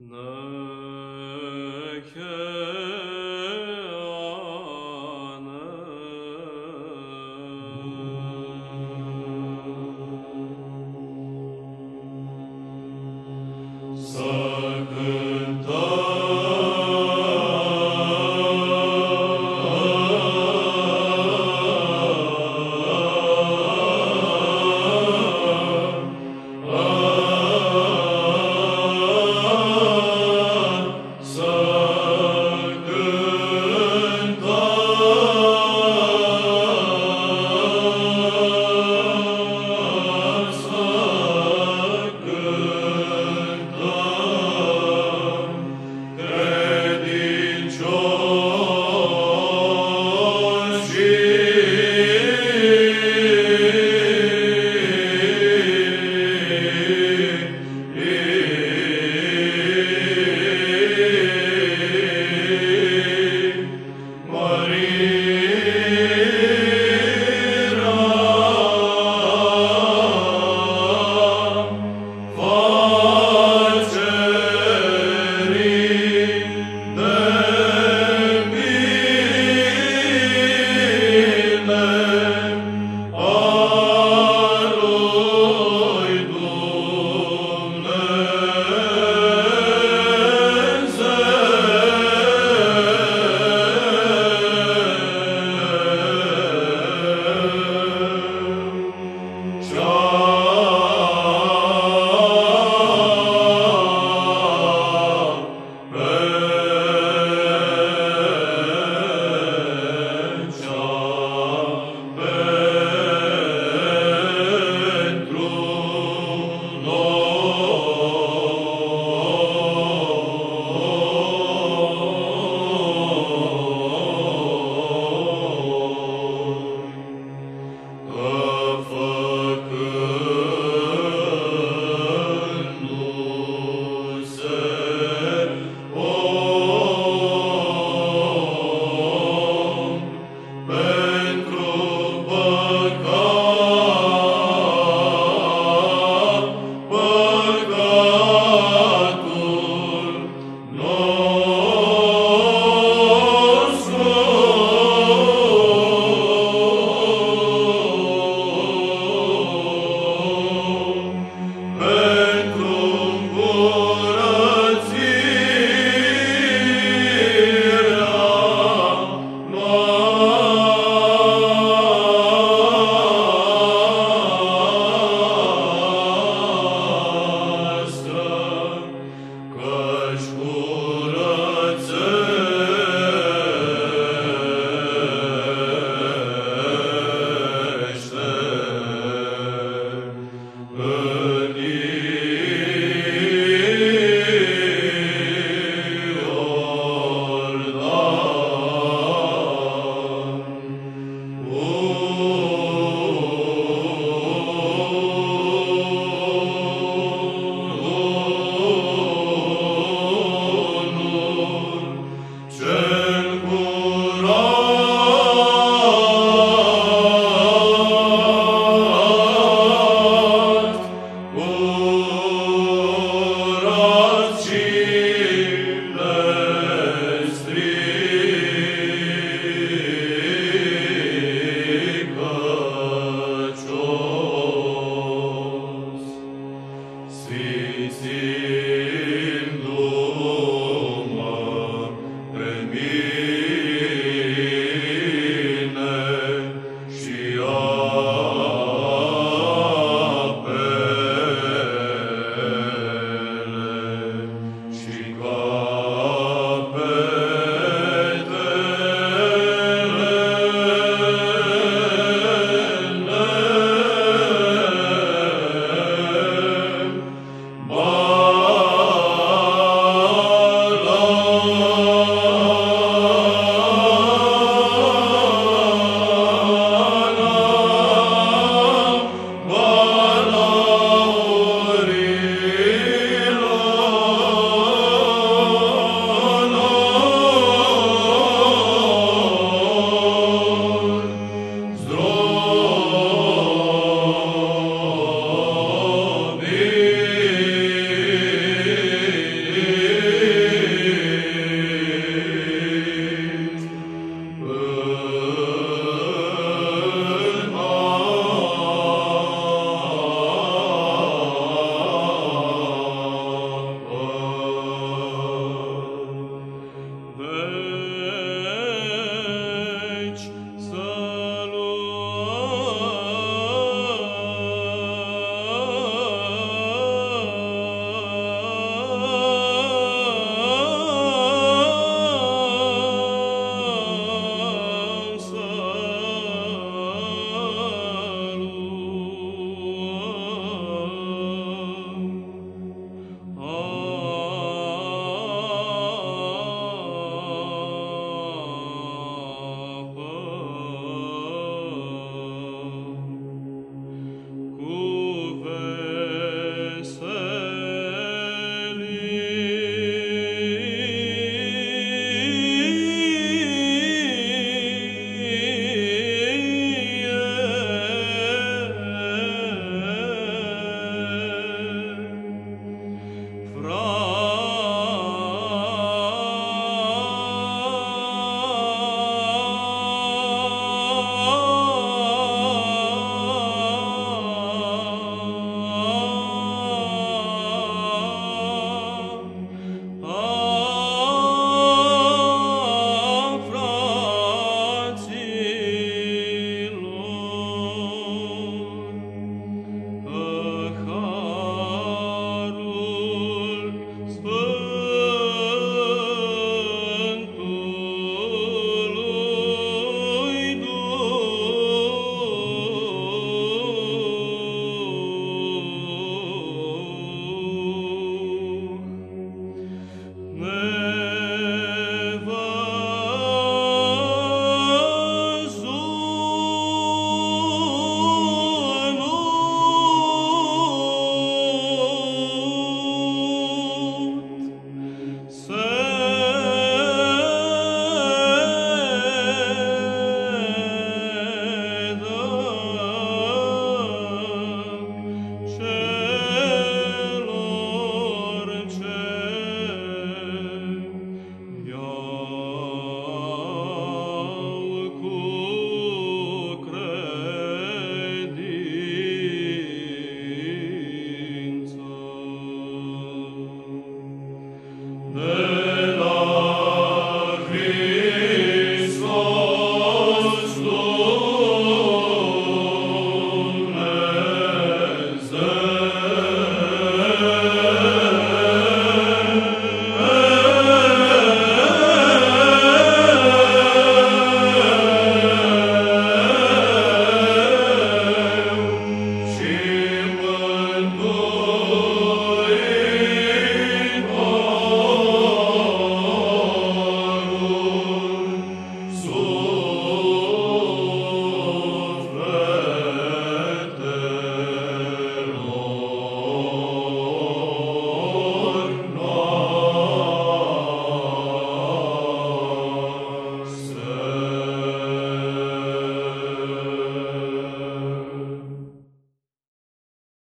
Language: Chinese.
啊。Maria.